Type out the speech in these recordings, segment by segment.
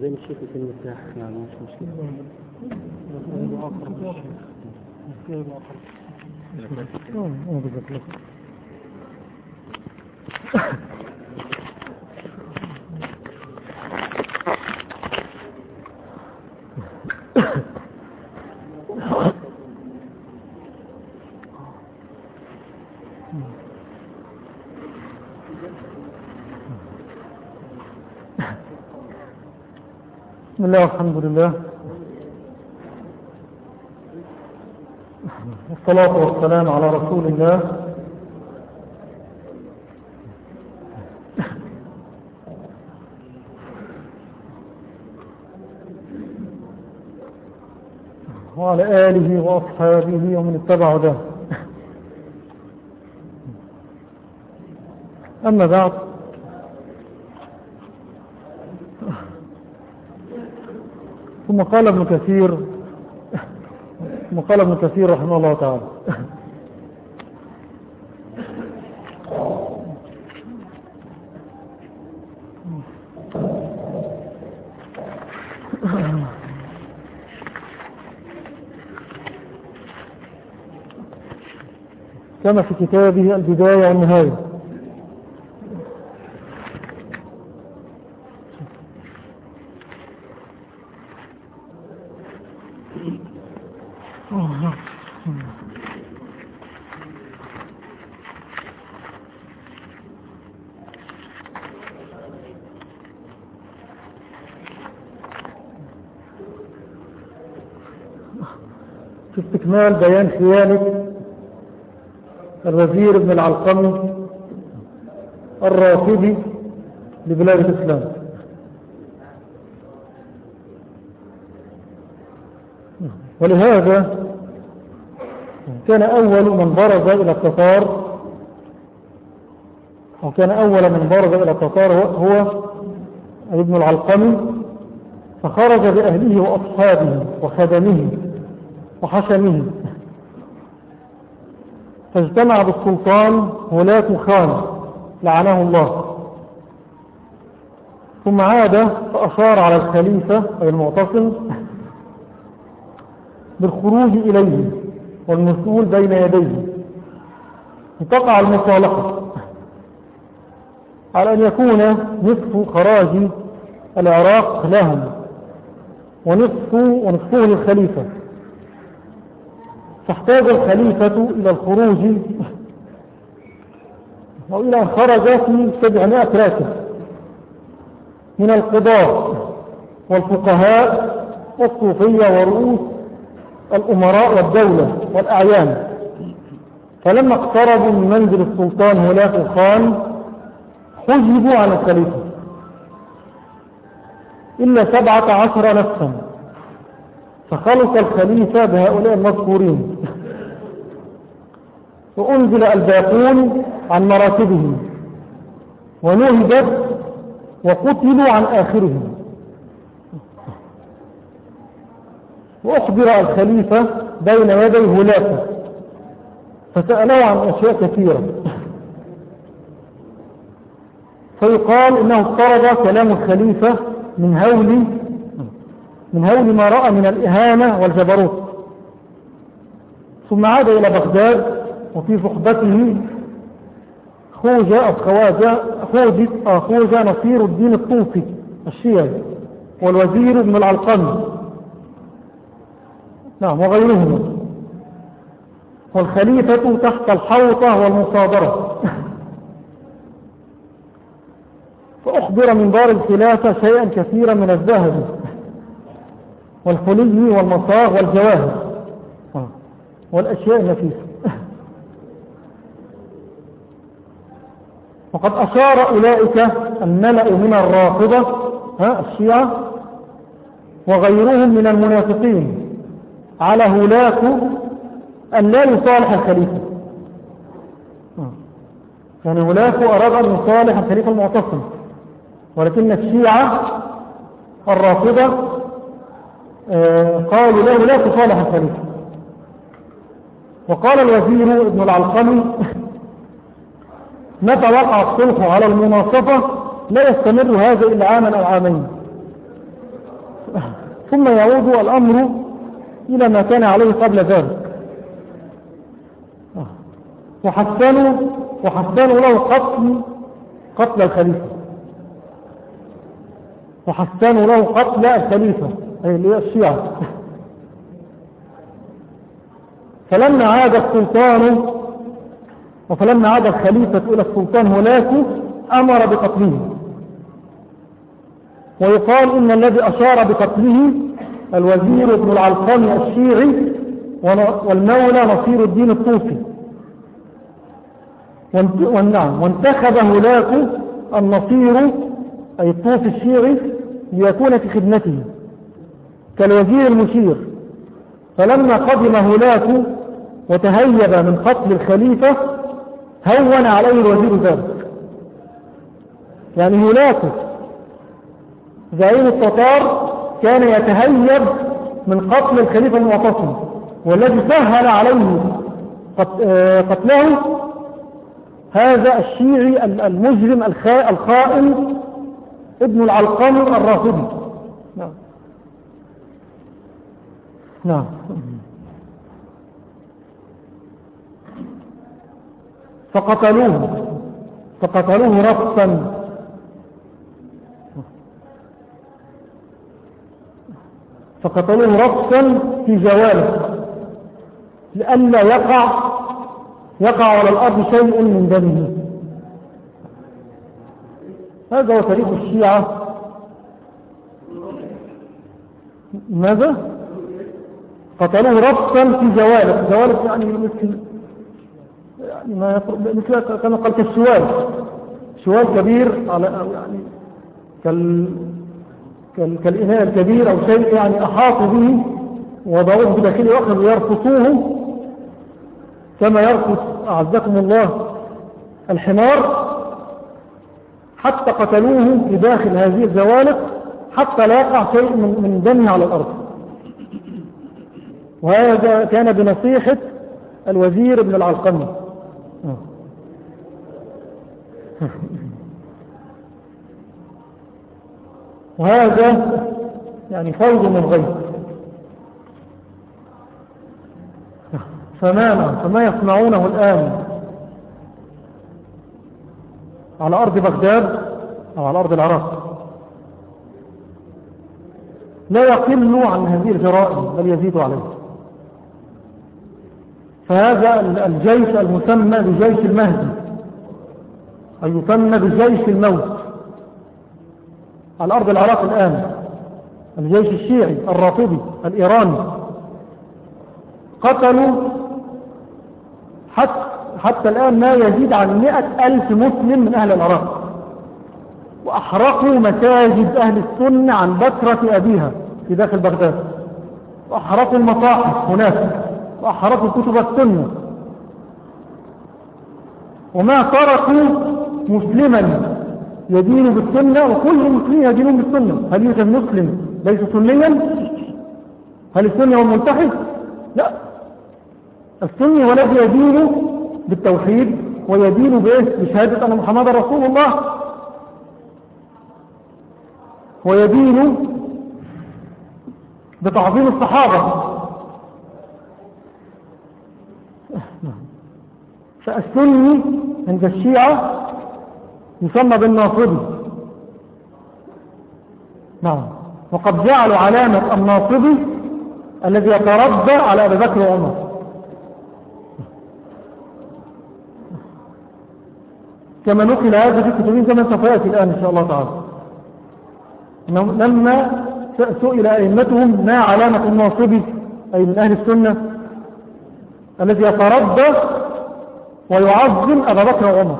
زي ما الشيخ يكون مرتاح يعني مش مشكلة. الله والحمد لله. والصلاة والسلام على رسول الله. وعلى آله وأصحابه ومن اتبع ده. أما بعد ثم قال ابن كثير ثم قال ابن كثير رحمه الله تعالى. كما في كتابه البداية والنهاية. في استكمال بيان خيانة الوزير ابن العلقمي الرافضي لبلاد الإسلام. ولهذا كان أول من برز إلى التتار أو كان أول من برز إلى التتار هو ابن العلقمي فخرج بأهله وأصحابه وخدمه. وحشمه فاجتمع بالسلطان هولاك خان لعنه الله. ثم عاد فأشار على الخليفة أي المعتصم بالخروج إليه والمسؤول بين يديه. تقع المصالحة. على أن يكون نصف خراج العراق لهم ونصف ونصفه للخليفة. فاحتاج الخليفة إلى الخروج. أو إلى أن خرج في سبعمائة راكب من القضاء والفقهاء والصوفية ورؤوس الأمراء والدولة والأعيان. فلما اقتربوا من منزل السلطان هولاك الخان حجبوا عن الخليفة. إلا سبعة عشر نفسا. فخلص الخليفة بهؤلاء المذكورين. وأنزل الباقون عن مراتبهم. ونهبت وقتلوا عن آخرهم. وأخبر الخليفة بين يدي هلافة فسأله عن أشياء كثيرة. فيقال إنه اضطرب كلام الخليفة من هول من هول ما رأى من الإهانة والجبروت. ثم عاد إلى بغداد وفي صحبته خوج الخواجة خوج خوج نصير الدين الطوسي الشيعي والوزير ابن العلقمي نعم وغيرهم. والخليفة تحت الحوطة والمصادرة. فأخبر من دار الخلافة شيئا كثيرا من الذهب. والحلي والمصاغ والجواهر. والأشياء النفيسة. وقد أشار أولئك الملأ من الرافضة ها الشيعة وغيرهم من المنافقين على هولاك أن لا يصالح الخليفة. يعني هولاك أراد أن يصالح الخليفة المعتصم ولكن الشيعة الرافضة قالوا له لا تصالح الخليفة وقال الوزير ابن العلقمي متى وقع الصلح على المناصفة؟ لا يستمر هذا إلا عاما أو عامين. ثم يعود الأمر إلى ما كان عليه قبل ذلك. وحسنوا وحسنوا له قتل قتل الخليفة. وحسنوا له قتل الخليفة. اللي هي الشيعة فلما عاد السلطان وفلما عاد الخليفة إلى السلطان هناك أمر بقتله. ويقال إن الذي أشار بقتله الوزير ابن العلقمي الشيعي والمولى نصير الدين الطوفي والنعم وانتخب هناك النصير أي الطوفي الشيعي ليكون في خدمته. كالوزير المشير. فلما قدم هناك وتهيب من قتل الخليفة هون عليه الوزير ذلك. يعني هناك زعيم التتار كان يتهيب من قتل الخليفة المعتصم والذي سهل عليه قتله. هذا الشيعي المجرم الخائن ابن العلقمي الرافضي نعم نعم. فقتلوه. فقتلوه رفضا فقتلوه رفضا في جواله لئلا يقع يقع على الأرض شيء من دمه. هذا هو تاريخ الشيعة. ماذا؟ قتلوه رفضا في جوالب جوالب يعني مثل يعني ما مثل كما قال كالسوال سوال كبير على يعني كال كالإناء الكبير أو شيء يعني أحاطوا به وضعوه بداخله وأخذوا يرفصوه كما يرفص أعزكم الله الحمار. حتى قتلوه بداخل هذه الزوالق حتى لا يقع شيء من دمه على الأرض. وهذا كان بنصيحة الوزير ابن العلقمي. وهذا يعني فوض من غير. فما فما يصنعونه الآن على أرض بغداد أو على أرض العراق؟ لا يقل عن هذه الجرائم بل يزيد عليه. فهذا الجيش المسمى بجيش المهدي أي يسمى بجيش الموت. على أرض العراق الآن الجيش الشيعي الرافضي الإيراني. قتلوا حتى, حتى الآن ما يزيد عن مئة ألف مسلم من أهل العراق. وأحرقوا مساجد أهل السنة عن بكرة أبيها في داخل بغداد. وأحرقوا المصاحف هناك. وأحرقوا كتب السنة. وما تركوا مسلما يدين بالسنة وكل المسلمين يدينون بالسنة. هل يوجد مسلم ليس سنيا؟ هل السني هو المنتحد لا. السني هو الذي يدين بالتوحيد ويدين بايه بشهادة أن محمد رسول الله. ويدين بتعظيم الصحابة. فالسني عند الشيعة يسمى بالناصبي نعم. وقد جعلوا علامة الناصبي الذي يتربى على أبي بكر وعمر. كما نقل هذا في كتبين كما سوف يأتي الآن إن شاء الله تعالى. لما سئل أئمتهم ما علامة الناصبي أي من أهل السنة الذي يتربى ويعظم أبا بكر وعمر.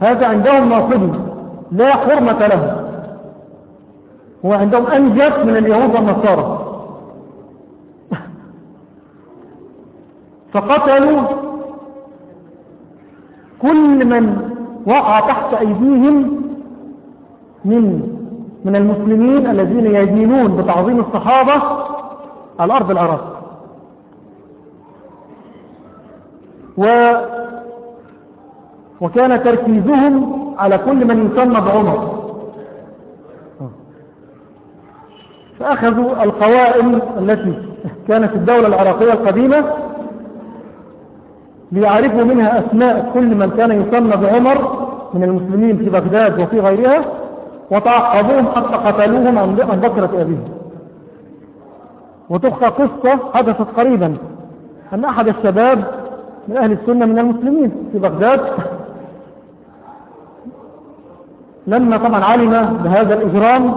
هذا عندهم ناصبي لا حرمة له. هو عندهم أنجس من اليهود والنصارى. فقتلوا كل من وقع تحت أيديهم من من المسلمين الذين يدينون بتعظيم الصحابة على أرض العراق. و وكان تركيزهم على كل من يسمى بعمر. فأخذوا القوائم التي كانت في الدولة العراقية القديمة ليعرفوا منها أسماء كل من كان يسمى بعمر من المسلمين في بغداد وفي غيرها وتعقبوهم حتى قتلوهم عن بكرة أبيهم. وتخطى قصة حدثت قريبا أن أحد الشباب من أهل السنة من المسلمين في بغداد. لما طبعا علم بهذا الإجرام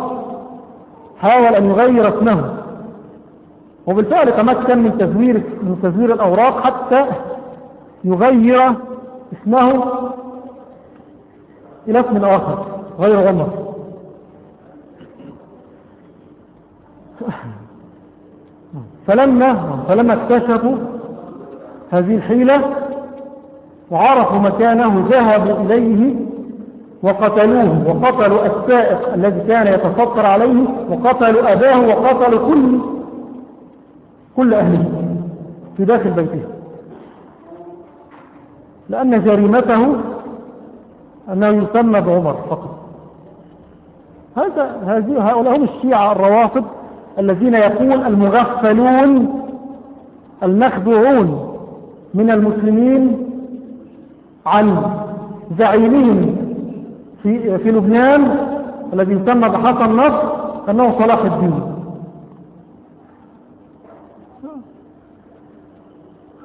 حاول أن يغير اسمه. وبالفعل تمكن من تزوير من تزوير الأوراق حتى يغير اسمه إلى اسم آخر غير عمر. فلما فلما اكتشفوا هذه الحيلة وعرفوا مكانه ذهبوا إليه وقتلوه وقتلوا السائق الذي كان يتفطر عليه وقتلوا أباه وقتلوا كل كل أهله في داخل بيته. لأن جريمته أنه يسمى بعمر فقط. هذا هذه هؤلاء هم الشيعة الروافض الذين يقول المغفلون المخدوعون. من المسلمين عن زعيمهم في, في لبنان الذي يسمى بحسن نصر أنه صلاح الدين.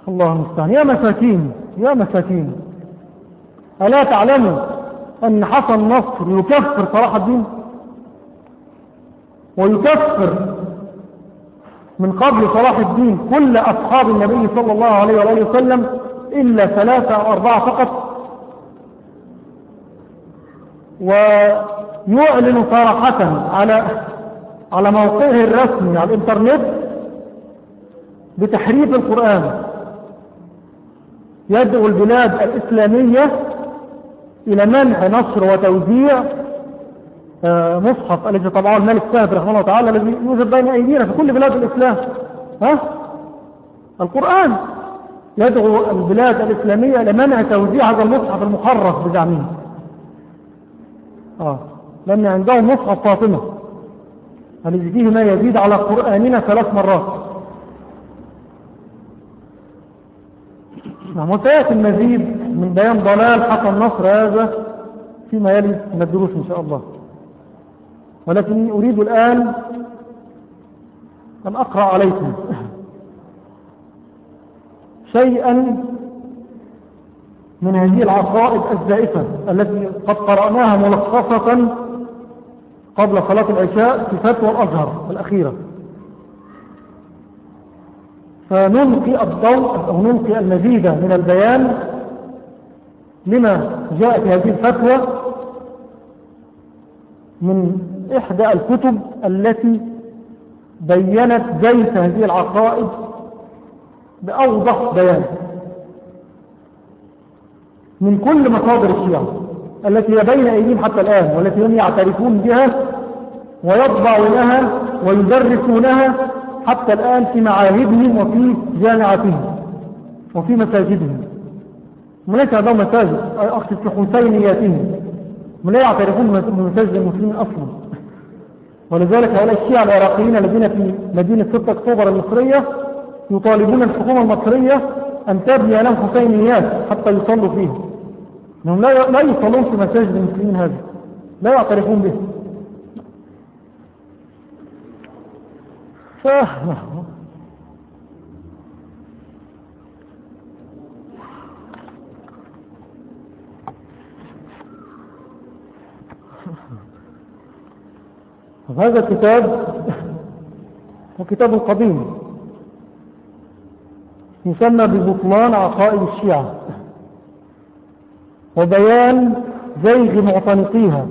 الله المستعان. يا مساكين يا مساكين ألا تعلموا أن حسن نصر يكفر صلاح الدين؟ ويكفر من قبل صلاح الدين كل أصحاب النبي صلى الله عليه وآله وسلم إلا ثلاثة أو أربعة فقط. ويعلن صراحة على على موقعه الرسمي على الإنترنت بتحريف القرآن. يدعو البلاد الإسلامية إلى منع نشر وتوزيع مصحف الذي طبعه الملك فهد رحمه الله تعالى الذي يوجد بين أيدينا في كل بلاد الإسلام. ها؟ القرآن. يدعو البلاد الإسلامية إلى منع توزيع هذا المصحف المحرف بزعمه آه. لأن عندهم مصحف فاطمة. الذي فيه ما يزيد على قرآننا ثلاث مرات. نعم وسيأتي المزيد من بيان ضلال حسن نصر هذا فيما يلي من الدروس إن شاء الله. ولكن أريد الآن أن أقرأ عليكم شيئا من هذه العقائد الزائفة التي قد قرأناها ملخصة قبل صلاة العشاء في فتوى الأزهر الأخيرة. فنلقي الضوء أو نلقي المزيد من البيان لما جاء في هذه الفتوى من إحدى الكتب التي بينت زيت هذه العقائد بأوضح بيان من كل مصادر الشيعة التي هي بين أيديهم حتى الآن والتي هم يعترفون بها ويطبعونها ويدرسونها حتى الآن في معاهدهم وفي جامعاتهم وفي مساجدهم. ليس عندهم مساجد أقصد في حسينياتهم لا يعترفون بمساجد المسلمين أصلا. ولذلك هؤلاء الشيعة العراقيين الذين في مدينة 6 أكتوبر المصرية يطالبون الحكومة المصرية أن تبني لهم حسينيات حتى يصلوا فيه إنهم لا يصلون في مساجد المسلمين هذه لا يعترفون به. هذا الكتاب هو كتاب قديم يسمى ببطلان عقائد الشيعة وبيان زيغ معتنقيها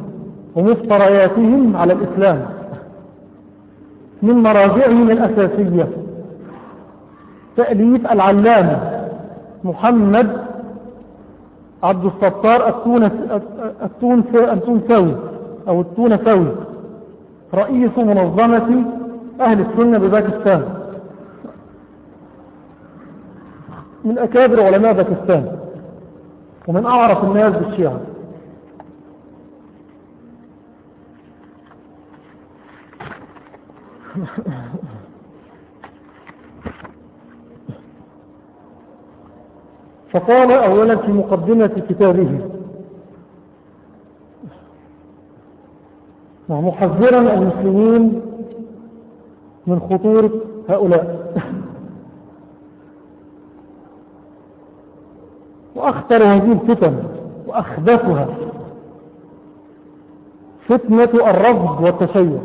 ومفترياتهم على الإسلام من مراجعهم الأساسية تأليف العلامة محمد عبد الستار التونساوي أو التونساوي رئيس منظمة أهل السنة بباكستان. من أكابر علماء باكستان. ومن أعرف الناس بالشيعة. فقال أولا في مقدمة كتابه محذرا المسلمين من خطورة هؤلاء. وأخطر هذه الفتن وأخبثها فتنة الرفض والتشيع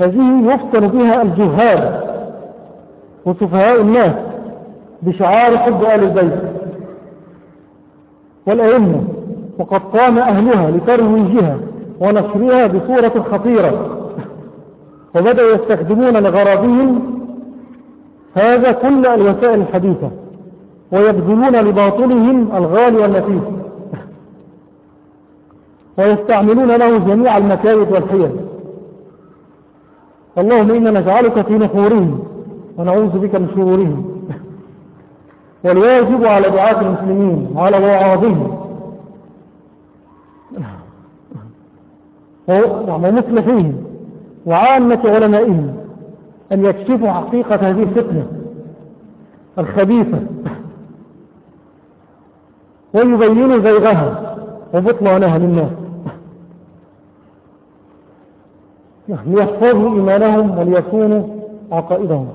هذه يفتن بها الجهال وسفهاء الناس بشعار حب آل البيت والأئمة وقد قام أهلها لترويجها. ونشرها بصورة خطيرة. وبدأوا يستخدمون لغرضهم هذا كل الوسائل الحديثة ويبذلون لباطلهم الغالي والنفيس. ويستعملون له جميع المكايد والحيل. اللهم إنا نجعلك في نحورهم ونعوذ بك من شرورهم. والواجب على دعاة المسلمين وعلى وعاظهم. ومصلحيهم وعامة علمائهم أن يكشفوا حقيقة هذه الفتنة الخبيثة. ويبينوا زيغها وبطلانها للناس. ليحفظوا إيمانهم وليكونوا عقائدهم.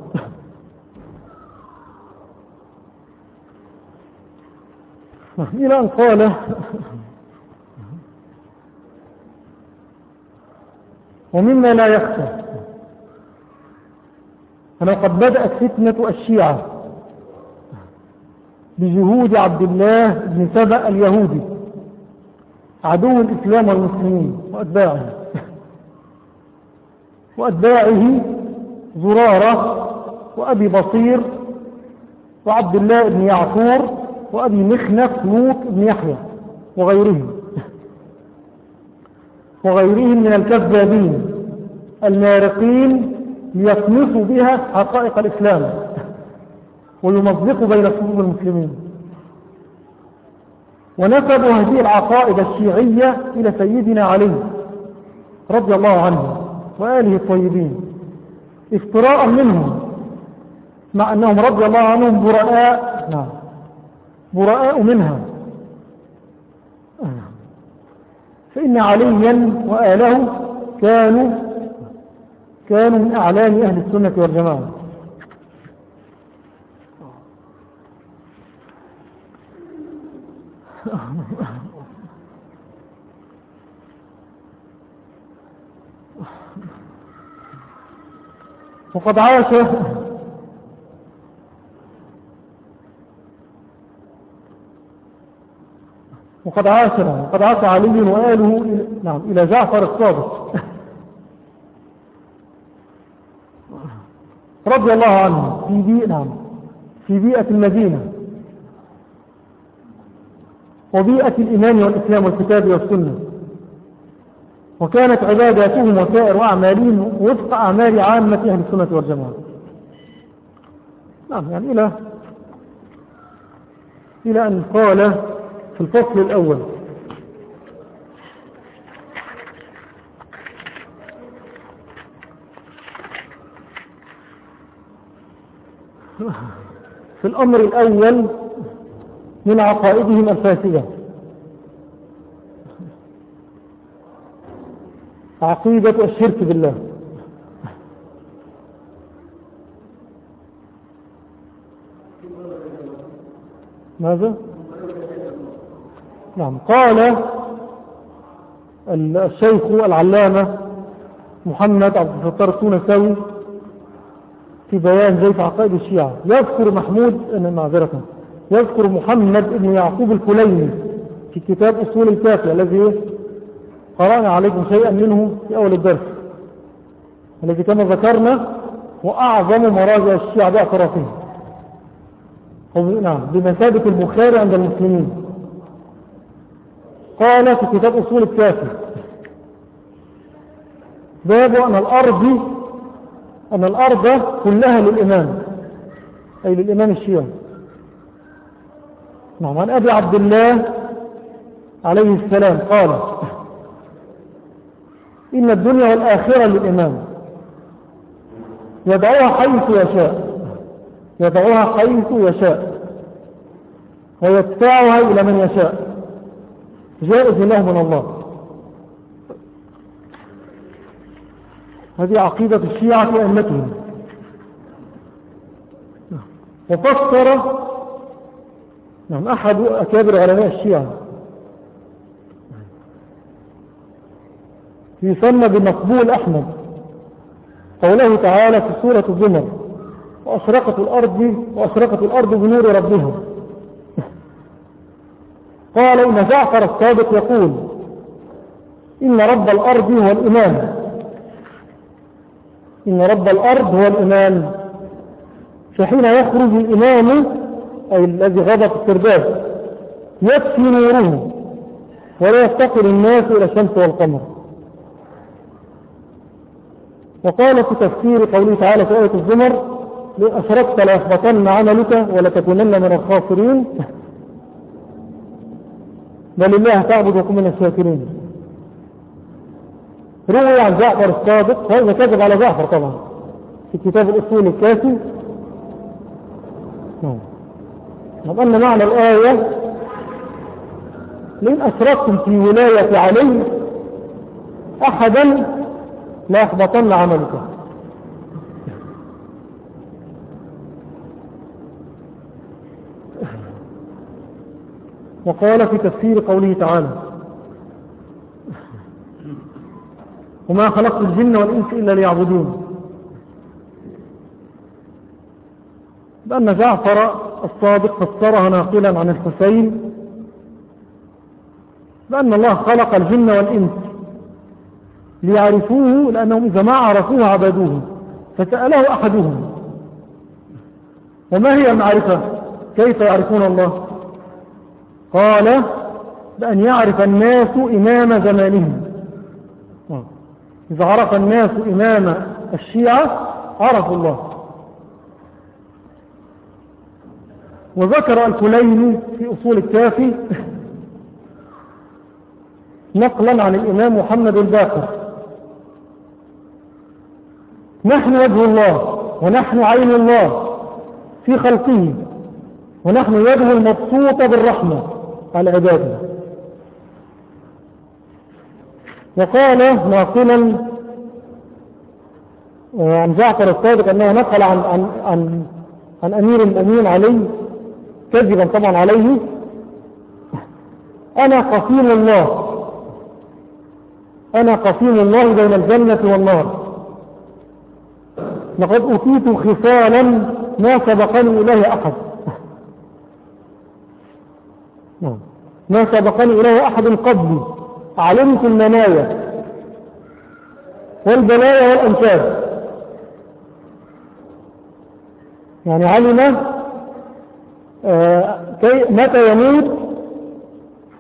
إلى أن قال ومما لا يخفى أنا قد بدأت فتنة الشيعة بجهود عبد الله بن سبأ اليهودي عدو الإسلام والمسلمين وأتباعه. وأتباعه زرارة وأبي بصير وعبد الله بن يعفور وأبي مخنف لوط بن يحيى وغيرهم. وغيرهم من الكذابين المارقين ليطمسوا بها حقائق الإسلام ويمزقوا بين صفوف المسلمين. ونسبوا هذه العقائد الشيعية إلى سيدنا علي رضي الله عنه وآله الطيبين افتراء منهم مع أنهم رضي الله عنهم براء نعم براء منها. فإن عليا وآله كانوا كانوا من أعلام أهل السنة والجماعة. وقد عاش وقد عاش وقد عاش علي وآله نعم إلى جعفر الصادق. رضي الله عنه في بيئة نعم في بيئة المدينة. وبيئة الإيمان والإسلام والكتاب والسنة. وكانت عباداتهم وسائر أعمالهم وفق أعمال عامة أهل السنة والجماعة. نعم يعني إلى إلى أن قال في الفصل الأول. في الأمر الأول من عقائدهم الفاسدة. عقيدة الشرك بالله. ماذا؟ نعم. قال الشيخ العلامة محمد عبد الفتار التونساوي في بيان زيت عقائد الشيعة. يذكر محمود معذرة. يذكر محمد بن يعقوب الكليني في كتاب أصول الكافية الذي قرأنا عليكم شيئا منه في أول الدرس الذي كما ذكرنا وأعظم مراجع الشيعة باعترافهم نعم بمثابة البخاري عند المسلمين. قال في كتاب أصول الكافي باب أن الأرض أن الأرض كلها للإمام. أي للإمام الشيعي نعم عن أبي عبد الله عليه السلام قال إن الدنيا والآخرة للإمام. يدعوها حيث يشاء. يدعوها حيث يشاء. ويدفعها إلى من يشاء. جائز له من الله. هذه عقيدة الشيعة في أمتهم. وفسر نعم أحد أكابر علماء الشيعة. يسمى بمقبول أحمد. قوله تعالى في سورة الزمر وأشرقت الأرض وأشرقت الأرض بنور ربها. قال إن جعفر الصادق يقول إن رب الأرض هو الإمام إن رب الأرض هو الإمام فحين يخرج الإمام أي الذي غضب السرداب يكفي نوره ولا يفتقر الناس إلى الشمس والقمر. وقال في تفسير قوله تعالى في آية الزمر لأشركت ليحبطن عملك ولتكونن من الخاسرين. بل الله تعبد وكن من الشاكرين. روي عن جعفر الصادق هذا كذب على جعفر طبعا. في كتاب الأصول الكافي. نعم. أن معنى الآية لئن أشركتم في ولاية علي أحدا لا يحبطن عملك وقال في تفسير قوله تعالى وما خلقت الجن والإنس إلا ليعبدون. بأن جعفر الصادق فسرها ناقلا عن الحسين بأن الله خلق الجن والإنس ليعرفوه لأنهم إذا ما عرفوه عبدوه فسأله أحدهم وما هي المعرفة؟ كيف يعرفون الله؟ قال بأن يعرف الناس إمام زمانهم. إذا عرف الناس إمام الشيعة عرفوا الله. وذكر الكليني في أصول الكافي نقلا عن الإمام محمد الباقر. نحن وجه الله ونحن عين الله في خلقه ونحن يده المبسوطة بالرحمة. عباده وقال ناقلا عن جعفر الصادق أنه نقل عن, عن, عن, عن أمير الأمين علي كذبا طبعا عليه أنا قسيم الله أنا قسيم الله بين الجنة والنار. لقد أتيت خصالا ما سبقني إليه أحد. ما سبقني إليه أحد قبلي علمت المنايا والبلايا والأنساب يعني علم آه متى يموت؟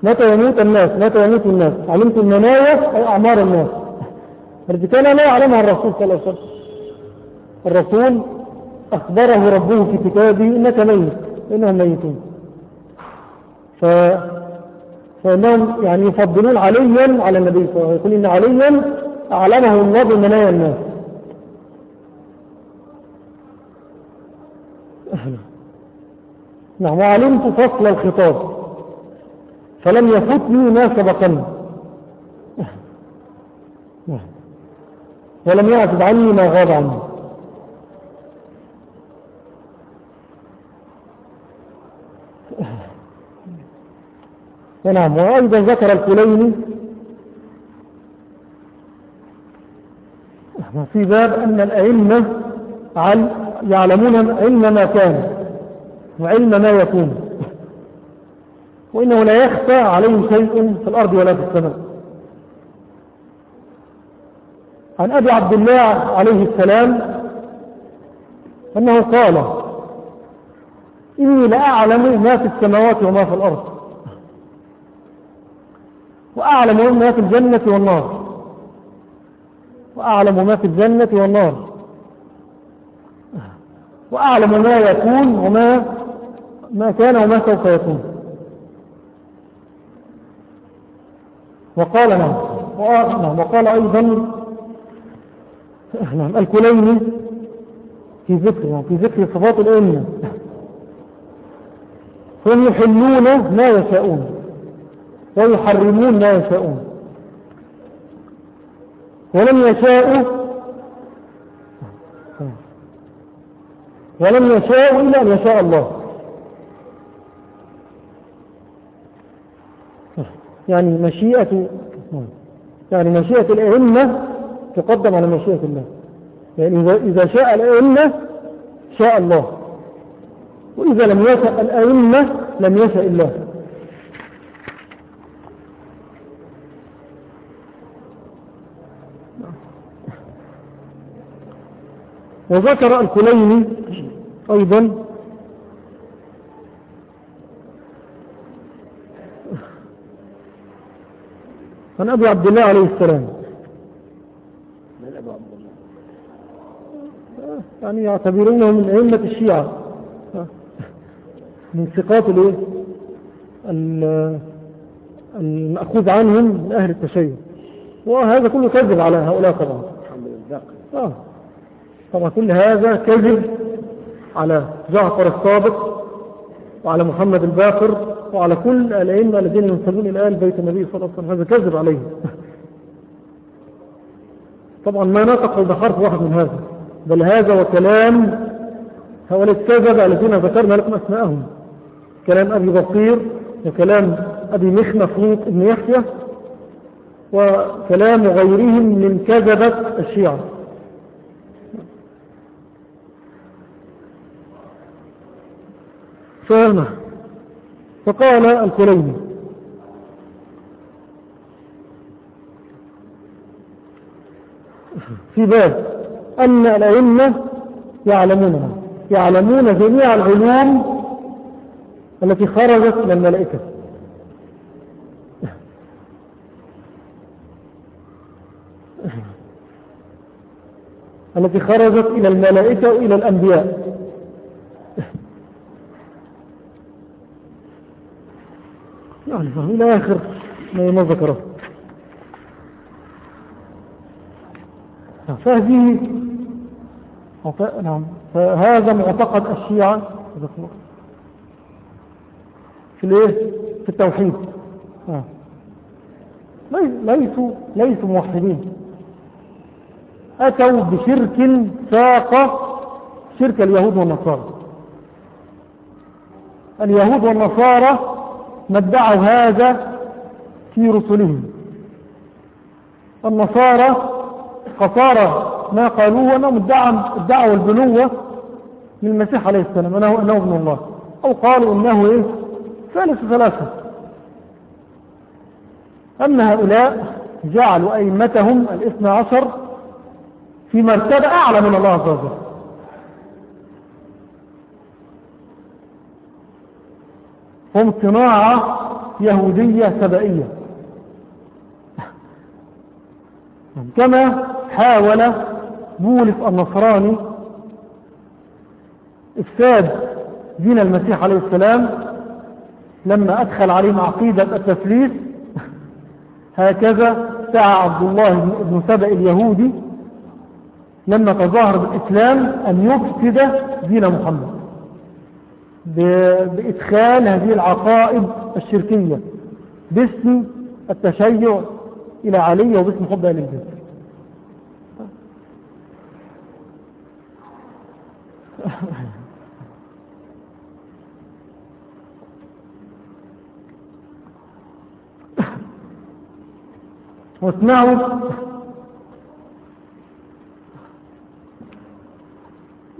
متى يموت الناس؟ متى يموت الناس؟ علمت المنايا أي أعمار الناس؟ كان لا يعلمها الرسول صلى الله عليه وسلم. الرسول أخبره ربه في كتابه إنك ميت. إنهم ميتون. ف... فإنهم يعني يفضلون عليا على النبي صلى الله عليه وسلم يقول إن عليا أعلمه الله بمنايا الناس. نعم وعلمت فصل الخطاب. فلم يفتني ما سبقني. ولم يعتد عني ما غاب عني. نعم وأيضا ذكر الكليني في باب أن الأئمة يعلمون علم ما كان وعلم ما يكون. وإنه لا يخفى عليهم شيء في الأرض ولا في السماء. عن أبي عبد الله عليه السلام أنه قال إني لأعلم ما في السماوات وما في الأرض. وأعلم ما في الجنة والنار. وأعلم ما في الجنة والنار. وأعلم ما يكون وما ما كان وما سوف يكون. وقال نعم. وقال أيضا نعم. الكليني في ذكر في ذكر صفات الأئمة هم يحلون ما يشاءون. ويحرمون ما يشاءون. ولم يشاءوا ولم يشاءوا إلا أن يشاء الله. يعني مشيئة يعني مشيئة الأئمة تقدم على مشيئة الله. يعني إذا شاء الأئمة شاء الله. وإذا لم يشاء الأئمة لم يشاء الله. وذكر الكليني أيضا. عن أبي عبد الله عليه السلام. من عبد الله؟ يعني يعتبرونه من أئمة الشيعة. من ثقات الإيه؟ ال- المأخوذ عنهم من أهل التشيع. وهذا كله كذب على هؤلاء طبعا. محمد الباقر آه. طبعا كل هذا كذب على جعفر الصادق وعلى محمد الباقر وعلى كل الأئمة الذين ينسبون إلى آل بيت النبي صلى الله عليه وسلم. هذا كذب عليه طبعا ما نطق بحرف واحد من هذا. بل هذا وكلام هؤلاء الكذب الذين ذكرنا لكم أسماءهم. كلام أبي بصير وكلام أبي مخنف بن يحيى وكلام غيرهم من كذبة الشيعة. فهمه فقال الكليني في باب أن الأئمة يعلمونها. يعلمون جميع العلوم التي خرجت من الملائكة. التي خرجت إلى الملائكة وإلى الأنبياء. يعني إلى آخر ما ذكره. فهذه نعم فهذا معتقد الشيعة في الإيه؟ في التوحيد. آه. ليسوا ليسوا موحدين. أتوا بشرك فاق شرك اليهود والنصارى. اليهود والنصارى ما ادعوا هذا في رسلهم. النصارى قصارى ما قالوه أنهم ادعوا البنوة من المسيح عليه السلام أنه, أنه ابن الله. أو قالوا أنه إيه؟ ثالث ثلاثة. أما هؤلاء جعلوا أئمتهم الإثنى عشر في مرتبة أعلى من الله عز وجل. هم صناعة يهودية سبائية. كما حاول بولس النصراني إفساد دين المسيح عليه السلام لما أدخل عليهم عقيدة التثليث هكذا سعى عبد الله بن سبأ اليهودي لما تظاهر بالإسلام أن يفسد دين محمد. بإدخال هذه العقائد الشركية باسم التشيع إلى علي وباسم حب أهل البيت. واسمعوا.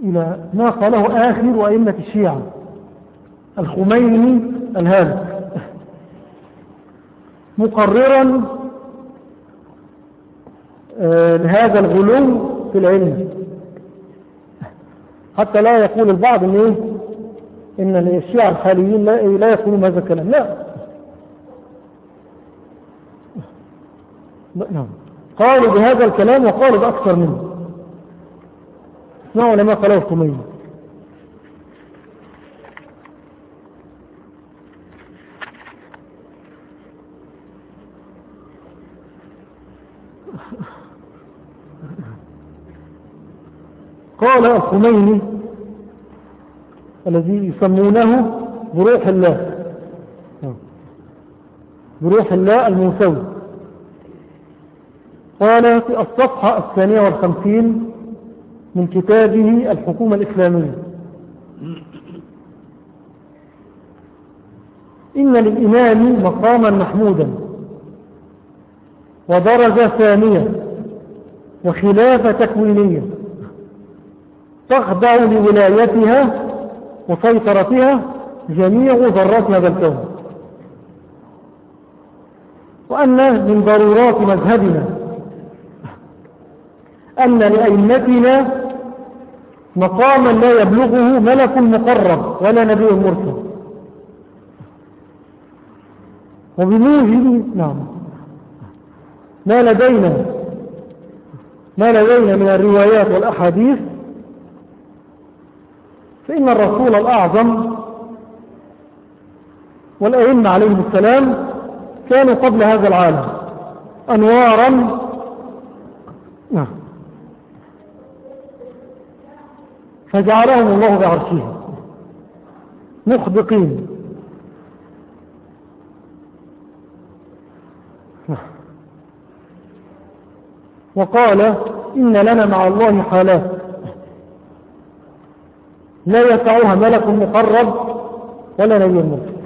إلى ما قاله آخر أئمة الشيعة. الخميني الهادي. مقررا آه لهذا الغلو في العلم. حتى لا يقول البعض إن إيه؟ إن الشيعة الحاليين لا, يقولون هذا الكلام لا. نعم. قالوا بهذا الكلام وقالوا بأكثر منه. اسمعوا لما قاله الخميني. قال الخميني الذي يسمونه بروح الله. بروح الله الموسوي قال في الصفحة الثانية والخمسين من كتابه الحكومة الإسلامية. إن للإمام مقاما محمودا ودرجة ثانية وخلافة تكوينية. تخضع لولايتها وسيطرتها جميع ذرات هذا الكون. وأن من ضرورات مذهبنا أن لأئمتنا مقاما لا يبلغه ملك مقرب ولا نبي مرسل. وبموجب نعم. ما لدينا ما لدينا من الروايات والأحاديث فإن الرسول الأعظم والأئمة عليهم السلام كانوا قبل هذا العالم أنوارا. نعم. فجعلهم الله بعرشه مخبقين. وقال إن لنا مع الله حالات. لا يسعها ملك مقرب ولا نبي مرسل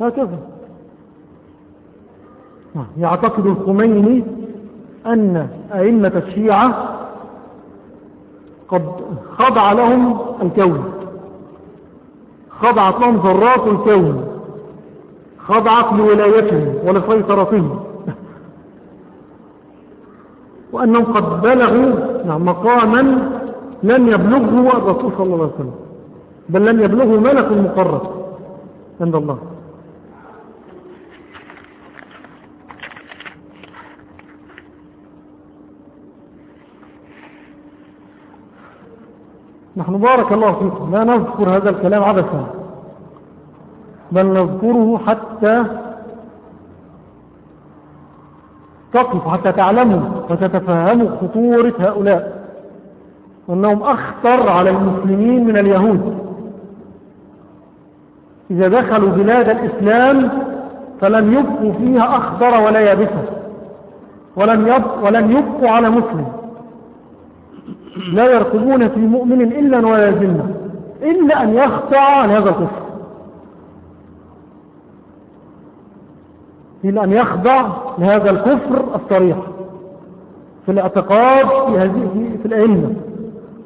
هكذا. يعتقد الخميني أن أئمة الشيعة قد خضع لهم الكون. خضعت لهم ذرات الكون. خضعت لولايتهم ولسيطرتهم. وأنهم قد بلغوا مقاما لم يبلغه الرسول صلى الله عليه وسلم بل لم يبلغه ملك مقرب عند الله. نحن بارك الله فيكم. لا نذكر هذا الكلام عبثا بل نذكره حتى تقف حتى تعلموا وتتفهموا خطورة هؤلاء. وأنهم أخطر على المسلمين من اليهود. إذا دخلوا بلاد الإسلام فلن يبقوا فيها أخضر ولا يابسة. ولن, يبق ولن يبقوا على مسلم. لا يرقبون في مؤمن إلا ولا ذمة إلا أن يخطع عن هذا الكفر. إلا أن يخضع لهذا الكفر الصريح في الاعتقاد في هذه في الأئمة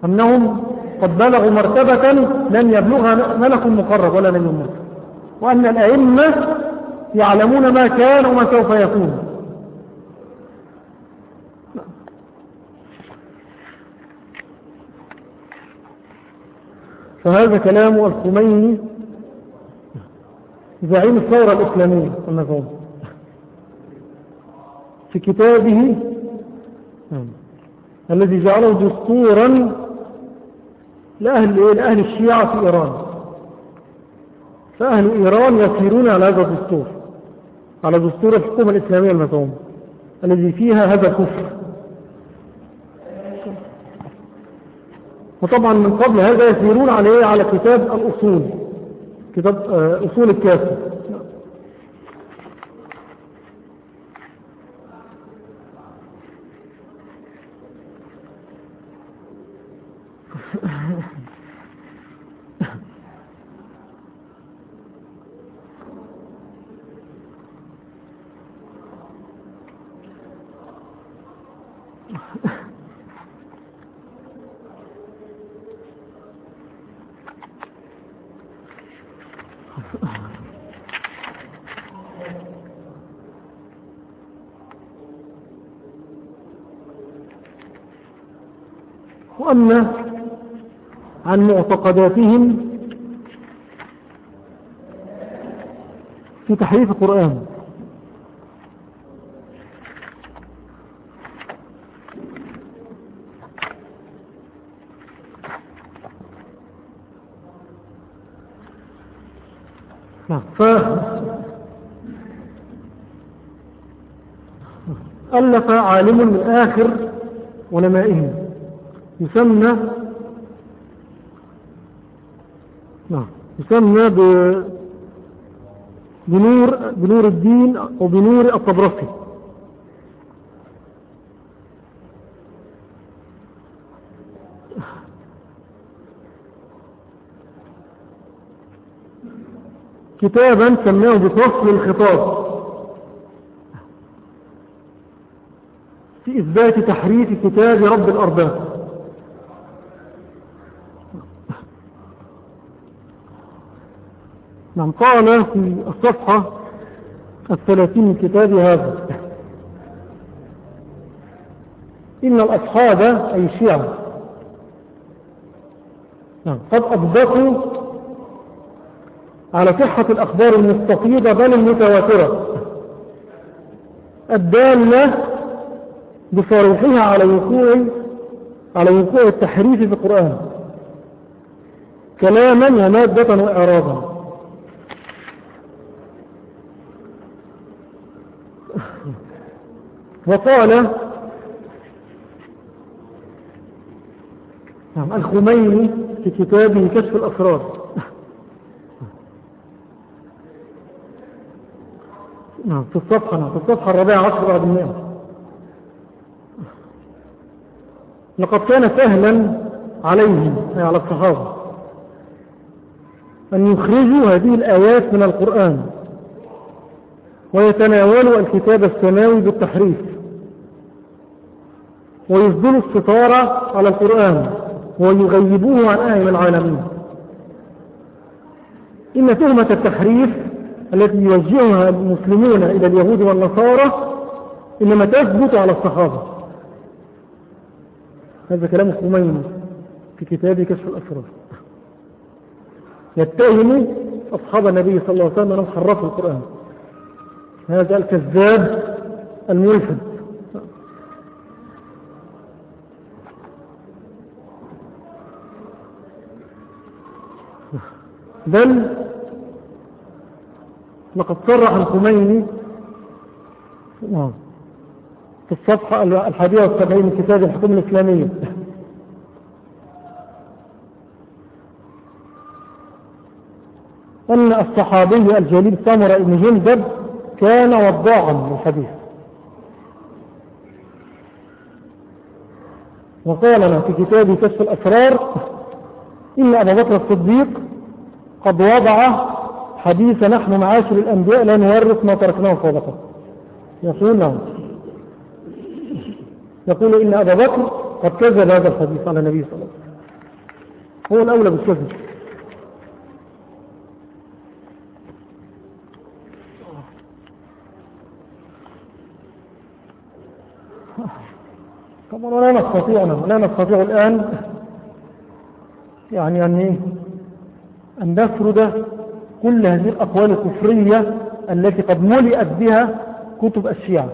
أنهم قد بلغوا مرتبة لن يبلغها ملك مقرب ولا نبي مرسل وأن الأئمة يعلمون ما كان وما سوف يكون. فهذا كلام الخميني زعيم الثورة الإسلامية النظام في كتابه الذي جعله دستورا لأهل, لأهل الشيعة في إيران. فأهل إيران يسيرون على هذا الدستور على دستور الحكومة الإسلامية المزعوم الذي فيها هذا الكفر. وطبعا من قبل هذا يسيرون عليه على كتاب الأصول كتاب آه، أصول الكافر. وأما عن معتقداتهم في تحريف القرآن. ف ألف عالم من آخر علمائهم يسمى نعم يسمى ب بنور بنور الدين أو بنور الطبرسي. كتابا سماه بفصل الخطاب. في إثبات تحريف كتاب رب الأرباب نعم. قال في الصفحة الثلاثين من كتاب هذا. إن الأصحاب أي الشيعة نعم قد أضبطوا على صحة الأخبار المستفيضة بل المتواترة. الدالة بصروحها على وقوع على وقوع التحريف في القرآن. كلاما ومادة وإعراضا. وقال نعم الخميني في كتابه كشف الأسرار. نعم في الصفحة نعم في الصفحة الرابعة عشر بعد المئة. لقد كان سهلا عليهم أي على الصحابة أن يخرجوا هذه الآيات من القرآن. ويتناولوا الكتاب السماوي بالتحريف ويفضلوا الستارة على القرآن ويغيبوه عن أهل العالمين. إن تهمة التحريف التي يوجهها المسلمون إلى اليهود والنصارى إنما تثبت على الصحابة. هذا كلام خميني في كتاب كشف الأسرار. يتهم أصحاب النبي صلى الله عليه وسلم أنهم حرفوا القرآن. هذا الكذاب الملحد بل لقد صرح الخميني في الصفحة الحادية والسبعين من كتاب الحكومة الإسلامية. أن الصحابي الجليل سامر بن جندب كان وضاعا للحديث وقال لنا في كتاب كشف الأسرار إن أبا بكر الصديق قد وضع حديث نحن معاشر الأنبياء لا نورث ما تركناه صدقة يقول له يقول إن أبا بكر قد كذب هذا الحديث على النبي صلى الله عليه وسلم. هو الأولى بالكذب. طبعا لا نستطيع لا نستطيع الآن يعني أن أن نفرد كل هذه الأقوال الكفرية التي قد ملئت بها كتب الشيعة.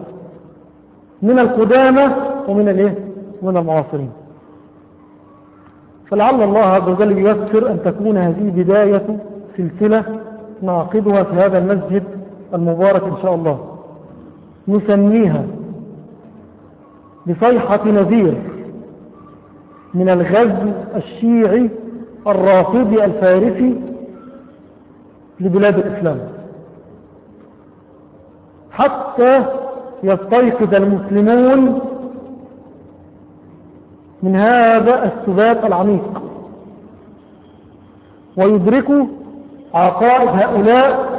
من القدامى ومن الإيه؟ ومن المعاصرين. فلعل الله عز وجل ييسر أن تكون هذه بداية سلسلة نعقدها في هذا المسجد المبارك إن شاء الله. نسميها بصيحة نذير من الغزو الشيعي الرافضي الفارسي لبلاد الإسلام. حتى يستيقظ المسلمون من هذا السبات العميق ويدركوا عقائد هؤلاء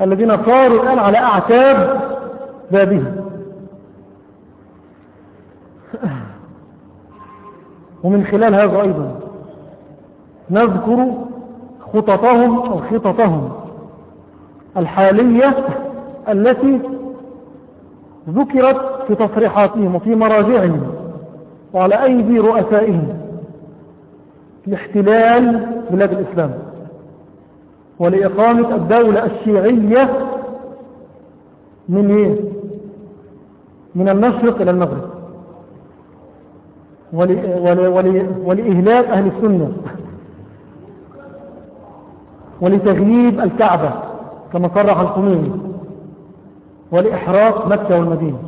الذين صاروا الآن على أعتاب بابهم. ومن خلال هذا أيضا نذكر خططهم أو خططهم الحالية التي ذكرت في تصريحاتهم وفي مراجعهم وعلى أيدي رؤسائهم لاحتلال بلاد الإسلام ولإقامة الدولة الشيعية من إيه؟ من المشرق إلى المغرب ولإهلاك أهل السنة. ولتغييب الكعبة كما صرح الخميني. ولإحراق مكة والمدينة.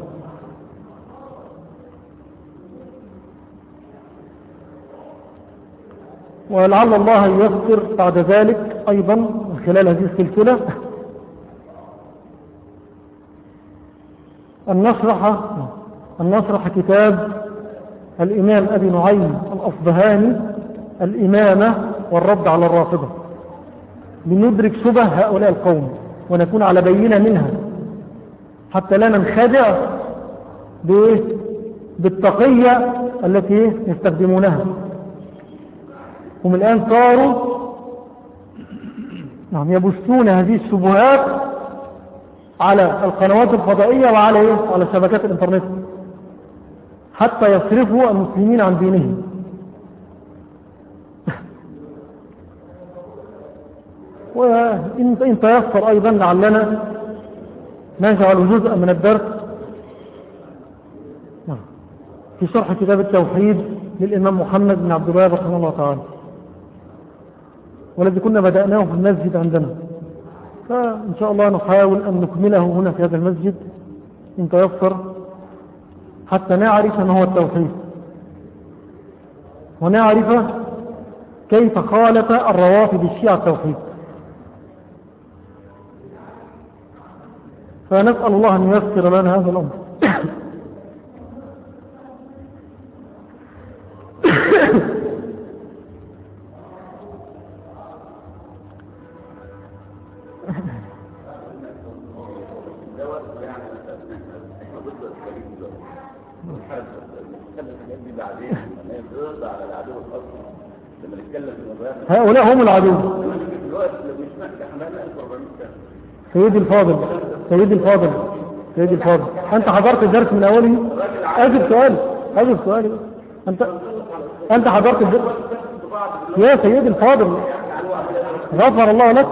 ولعل الله يذكر بعد ذلك أيضا من خلال هذه السلسلة أن نشرح أن نشرح كتاب الإمام أبي نعيم الأصبهاني الإمامة والرد على الرافضة لندرك شبه هؤلاء القوم ونكون على بينة منها حتى لا ننخدع؟ بالتقية التي يستخدمونها هم الآن صاروا نعم يبثون هذه الشبهات على القنوات الفضائية وعلى إيه؟ على شبكات الإنترنت حتى يصرفوا المسلمين عن دينهم. وإن تيسر أيضا لعلنا نجعل جزءا من الدرس. في شرح كتاب التوحيد للإمام محمد بن عبد الوهاب رحمه الله تعالى. والذي كنا بدأناه في المسجد عندنا. فإن شاء الله نحاول أن نكمله هنا في هذا المسجد. إن تيسر. حتى نعرف ما هو التوحيد. ونعرف كيف خالف الروافد الشيعة التوحيد. فنسأل الله أن ييسر لنا هذا الأمر. هؤلاء هم العدو. سيدي الفاضل سيدي الفاضل سيدي الفاضل. أنت حضرت الدرس من أوله أجب سؤال أجب سؤالي أنت أنت حضرت الدرس يا سيدي الفاضل غفر الله لك.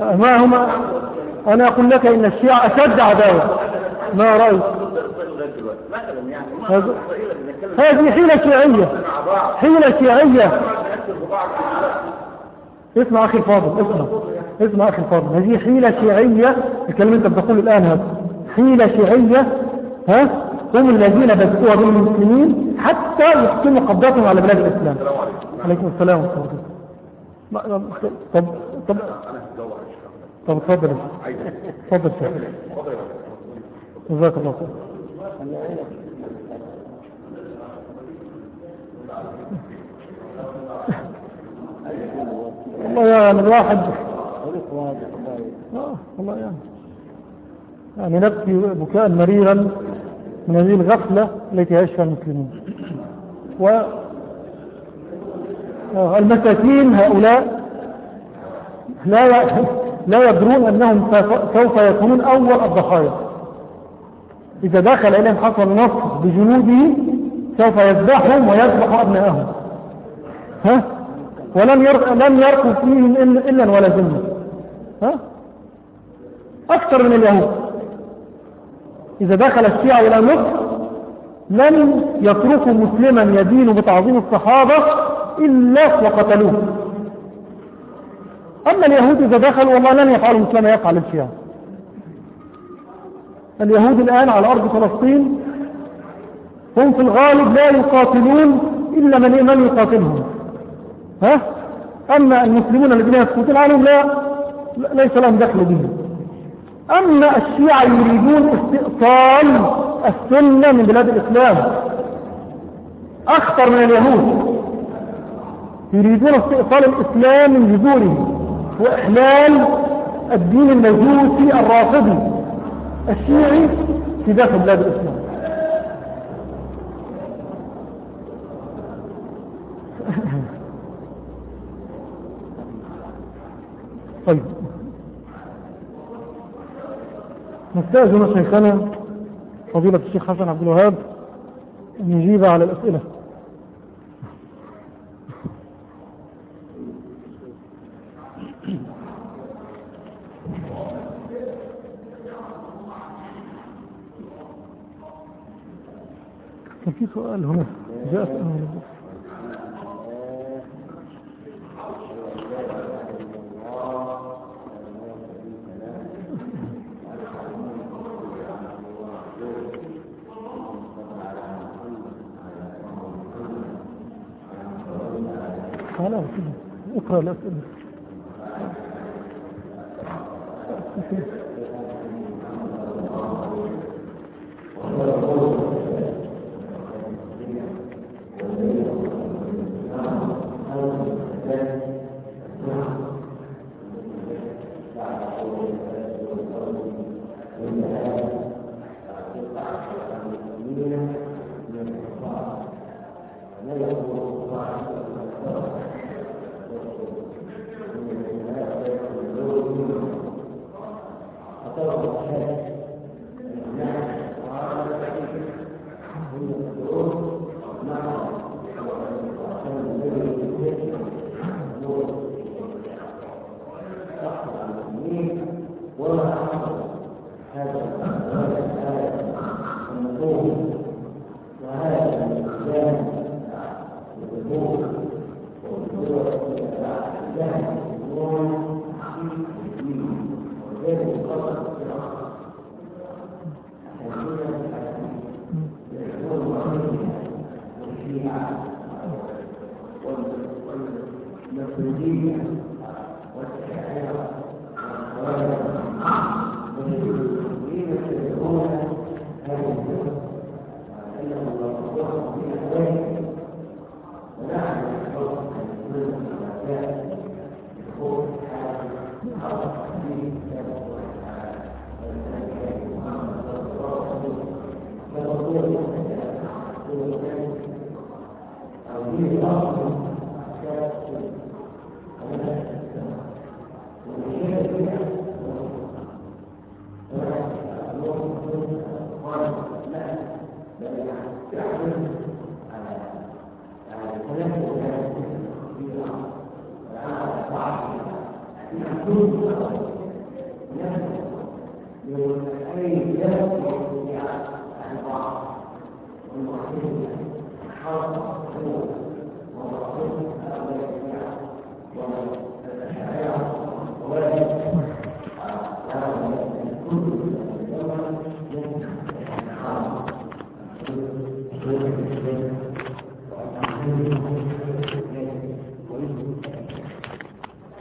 ما هما؟ أنا أقول لك إن الشيعة أشد عداوة. ما رأيك هذه حيلة شيعية حيلة شيعية اسمع أخي الفاضل اسمع اسمع أخي الفاضل هذه حيلة شيعية الكلام أنت بتقول الآن هذا حيلة شيعية ها هم الذين بدأوا بالمسلمين حتى يحكموا قبضتهم على بلاد الإسلام عليكم السلام ورحمة الله طب طب طب اتفضل اتفضل جزاك الله خير. والله يعني الواحد آه والله يعني يعني نبكي بكاء مريرا من هذه الغفلة التي يعيشها المسلمون. و المساكين هؤلاء لا لا يدرون أنهم سوف يكونون أول الضحايا. إذا دخل إليهم حصل نصر بجنوده سوف يذبحهم ويذبح أبنائهم. ها؟ ولم لم يركب فيهم إلا ولا ذمة. ها؟ أكثر من اليهود. إذا دخل الشيعة إلى مصر لم يتركوا مسلما يدين بتعظيم الصحابة إلا وقتلوه. أما اليهود إذا دخلوا والله لن يفعلوا مثل ما يفعل الشيعة. اليهود الآن على أرض فلسطين هم في الغالب لا يقاتلون إلا من من يقاتلهم. ها؟ أما المسلمون الذين يسقطون عنهم لا ليس لهم دخل به أما الشيعة يريدون استئصال السنة من بلاد الإسلام أخطر من اليهود. يريدون استئصال الإسلام من جذوره وإحلال الدين المجوسي الرافضي. الشيعي في داخل بلاد الإسلام. طيب. نستأذن شيخنا فضيلة الشيخ حسن عبد الوهاب أن يجيب على الأسئلة. في سؤال هنا؟ جاء سؤال. خلاص اقرأ الأسئلة. اقرأ الأسئلة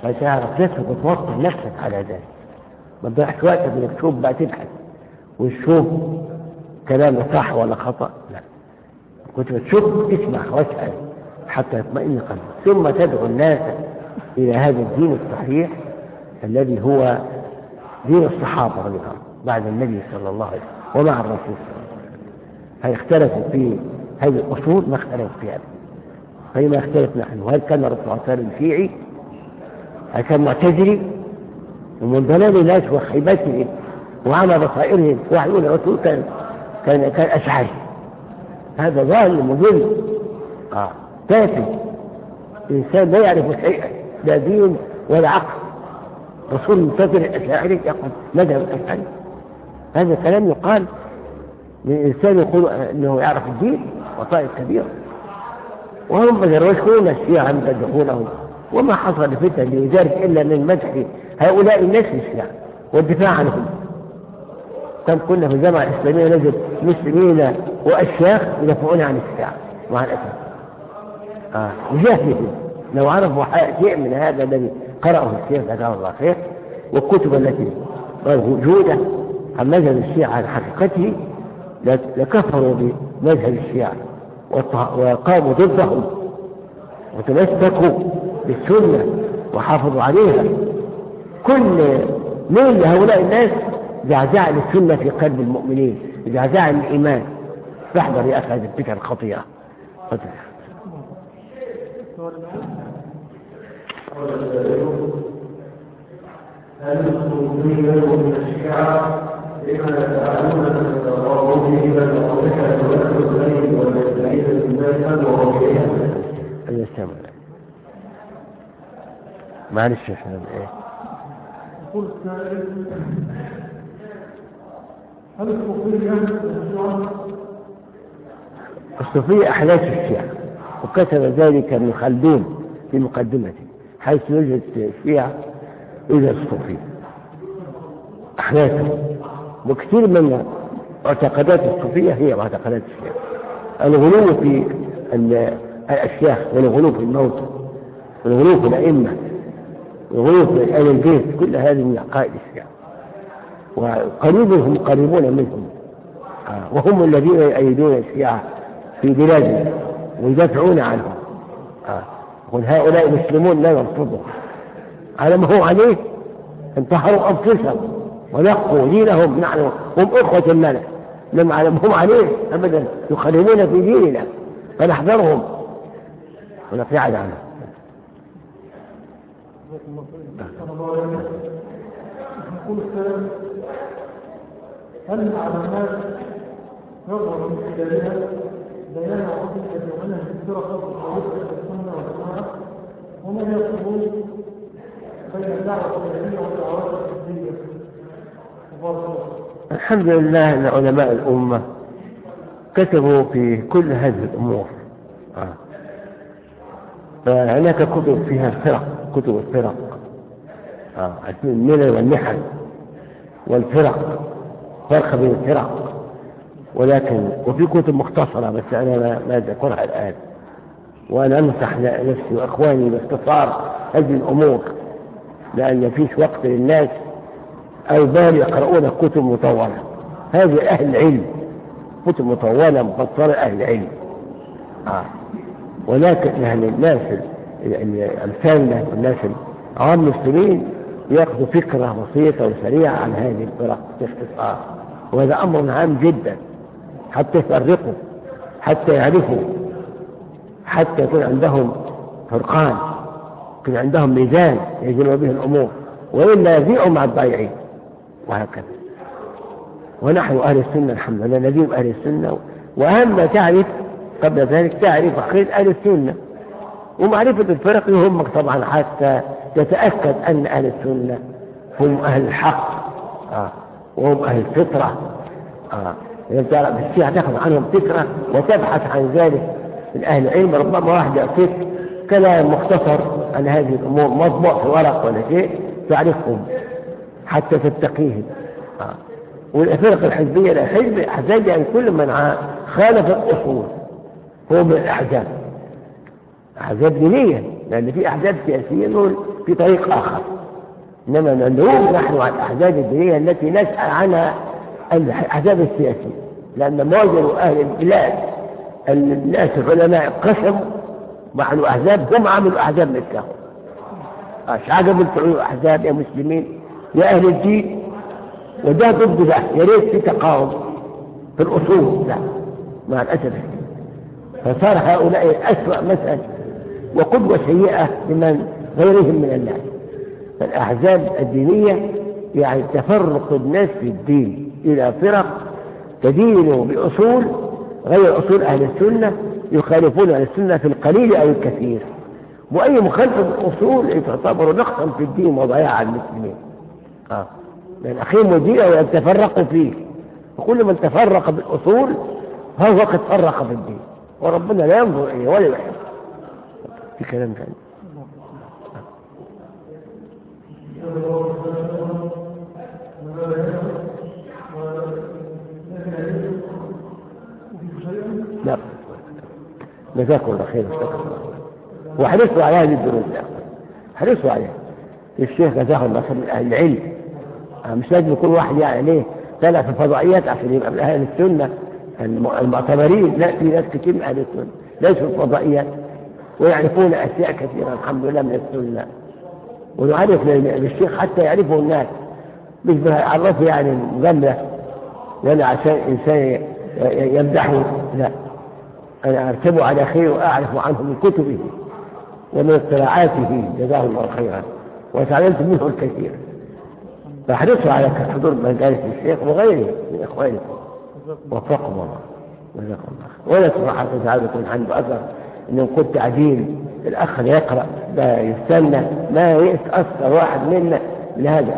فتعرف نفسك وتوصل نفسك على ذلك؟ ما تضيعش وقتك إنك تشوف بقى تبحث. وتشوف كلامه صح ولا خطأ؟ لا. كنت بتشوف اسمع واسأل حتى يطمئن قلبك. ثم تدعو الناس إلى هذا الدين الصحيح الذي هو دين الصحابة رضي الله بعد النبي صلى الله عليه وسلم ومع الرسول صلى الله عليه وسلم. هل اختلفوا في هذه الأصول؟ ما اختلفوا فيها فيما اختلف نحن؟ وهل كان الرسول صلى الله عليه وسلم شيعي؟ هل كان معتزلي؟ ومن ضلال الناس وخيبتهم وعمى بصائرهم وحيون الرسول كان كان كان أشعري. هذا ضال مضل آه. تافه. إنسان لا يعرف شيئا لا دين ولا عقل. رسول منتظر الأشاعري يقول مذهب الأشاعري هذا كلام يقال من إنسان يقول أنه يعرف الدين وطائف كبيرة وهم يروشون الشيعة يمتدحونهم وما حصل فتن لذلك إلا من مدح هؤلاء الناس الشيعة والدفاع عنهم. كم كنا في الجامعة الإسلامية نجد مسلمين وأشياخ يدافعون عن الشيعة مع الأسف. آه. وجاهلهم لو عرفوا شيء من هذا الذي قرأه الشيخ جزاه الله خير والكتب التي موجودة عن مذهب الشيعة على حقيقته لكفروا بمذهب الشيعة وقاموا ضدهم وتمسكوا بالسنة وحافظوا عليها. كل ميل لهؤلاء الناس؟ زعزع للسنة في قلب المؤمنين زعزع الإيمان فاحذر يا أخي هذه الفكرة الخطيرة هل من الشيعة لما من التقرب إلى الأضحى الليل معلش إيه؟ يقول السائل هل الصوفية أحداث الشيعة وكتب ذلك ابن خلدون في مقدمته حيث يوجد الشيعة إلى الصوفية أحداثه وكثير من معتقدات الصوفية هي معتقدات الشيعة الغلو في الأشياء والغلو في الموت والغلو في الأئمة والغلو في أهل البيت كل هذه من عقائد الشيعة وقريبهم قريبون منهم. آه، وهم الذين يؤيدون الشيعة في بلادنا ويدافعون عنهم. آه. يقول هؤلاء مسلمون لا نرفضهم على ما هو عليه انتحروا أنفسهم ونقوا دينهم. نحن هم إخوة لنا. لما على ما هم عليه أبدا. يخربون في ديننا. فنحذرهم. ونبتعد عنهم نقول السلام. هل الناس نظر من خلالها بيان عقيدة في الفرق الخالصة السنة والجماعة ومن يقصدون بين الدعوة الإلهية والدعوات الحزبية الحمد لله أن علماء الأمة كتبوا في كل هذه الأمور آه. فهناك كتب فيها الفرق كتب الفرق آه. الملل والنحل والفرق فرق بين الفرق. ولكن وفي كتب مختصرة بس أنا ما, أذكرها الآن. وأنا أنصح نفسي وإخواني باختصار هذه الأمور لأن فيش وقت للناس. أو بال يقرؤون كتب مطولة. هذه أهل العلم. كتب مطولة مفصلة أهل العلم. آه. ولكن يعني الناس الأمثالنا الناس عوام المسلمين يأخذوا فكرة بسيطة وسريعة عن هذه الفرق باختصار. وهذا أمر عام جدا حتى يفرقوا حتى يعرفوا حتى يكون عندهم فرقان يكون عندهم ميزان يجمع به الأمور وإلا يضيعوا مع الضائعين وهكذا. ونحن أهل السنة الحمد لله نجيب أهل السنة وأهم ما تعرف قبل ذلك تعرف عقيدة أهل السنة. ومعرفة الفرق يهمك طبعا حتى تتأكد أن أهل السنة هم أهل الحق. آه. وهم أهل الفطرة. آه. الشيعة تأخذ عنهم فكرة وتبحث عن ذلك من أهل العلم ربما واحد يعطيك كلام مختصر عن هذه الأمور مطبوع في ورق ولا شيء تعرفهم حتى تتقيهم آه. والفرق الحزبية الحزب أحزاب يعني كل من خالف الأصول. هو من الأحزاب. أحزاب دينية لأن في أحزاب سياسية دول في طريق آخر. إنما ندعو نحن على الأحزاب الدينية التي نسأل عنها الأحزاب السياسية. لأن معظم أهل البلاد الناس العلماء قسموا مع الأحزاب هم عملوا أحزاب مثلهم إيش عجبوا أحزاب يا مسلمين يا أهل الدين. وده ضد ده يا ريت في تقاوم في الأصول. لا مع الأسف. فصار هؤلاء أسوأ مسألة وقدوة سيئة لمن غيرهم من الناس. فالأحزاب الدينية يعني تفرق الناس في الدين إلى فرق تدين بأصول غير أصول أهل السنة يخالفون أهل السنة في القليل أو الكثير. وأي مخالفة الأصول تعتبر نقصا في الدين وضياع المسلمين. آه. لأن أخيهم أن يتفرقوا فيه. وكل من تفرق بالأصول فهو قد فرق في الدين. وربنا لا ينظر إليه ولا يحب في كلام ثاني. جزاكم الله خير. وحرصوا على هذه الدروس حرصوا عليها الشيخ جزاه الله خير من أهل العلم. مش لازم يكون واحد يعني ليه طلع في الفضائيات عشان يبقى من أهل السنة. المعتبرين. لا في ناس كثير من أهل السنة. ليسوا في الفضائيات. ويعرفون أشياء كثيرة الحمد لله من السنة. ونعرف للشيخ حتى يعرفه الناس. مش بيعرفه يعني مجمله ولا عشان إنسان يمدحه. لا. أنا ارتبه على خير وأعرف عنه من كتبه ومن اطلاعاته جزاه الله خيرا. وتعلمت منه الكثير. فاحرصوا على حضور مجالس الشيخ وغيره من اخوانكم وفقهم. الله جزاكم الله ولا صراحة تعالى يكون عنده اثر إنه كنت عديل الأخ يقرأ لا يستنى ما يتأثر واحد منا لهذا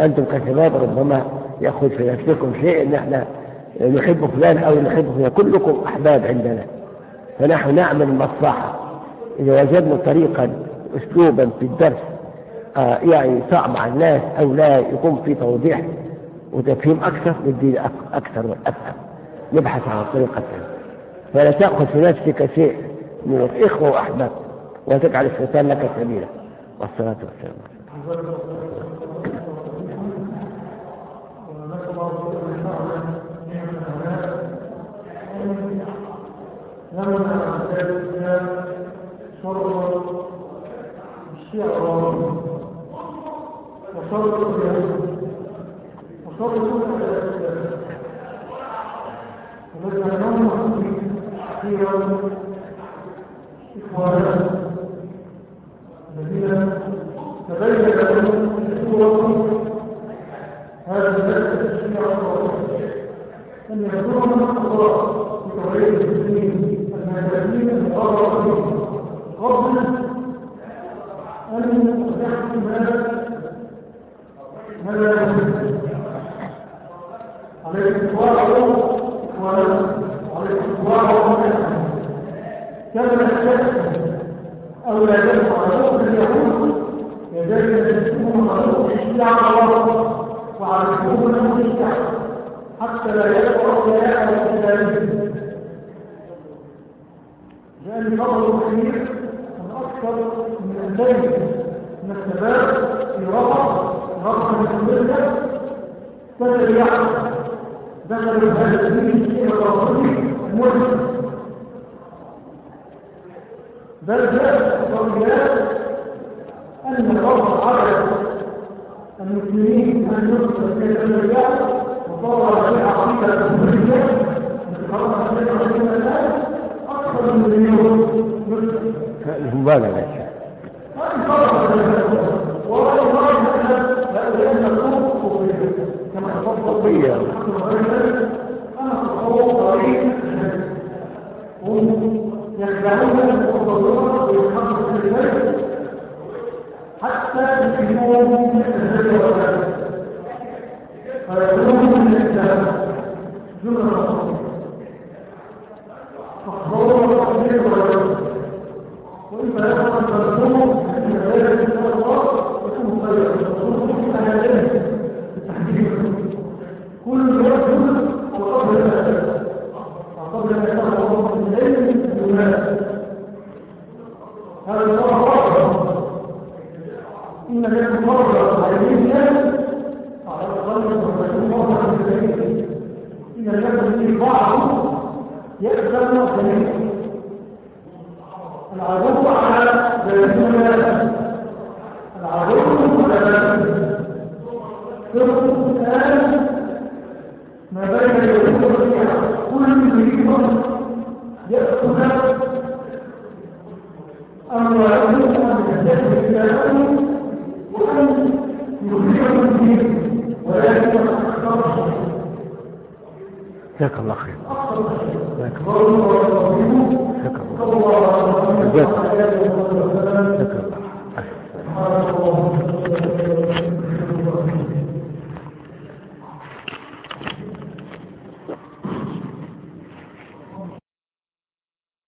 أنتم كشباب ربما ياخذ في نفسكم شيء إن إحنا نحب فلان أو نحب فلان كلكم أحباب عندنا. فنحن نعمل المصلحه إذا وجدنا طريقا اسلوبا في الدرس آه يعني صعب على الناس أو لا يكون في توضيح وتفهيم أكثر ندي أكثر والافهم نبحث عن طريقة فلا تأخذ في نفسك شيء من الإخوة وأحباب وتجعل الشيطان لك سبيلا والصلاة والسلام وصلت وصلت Urbana.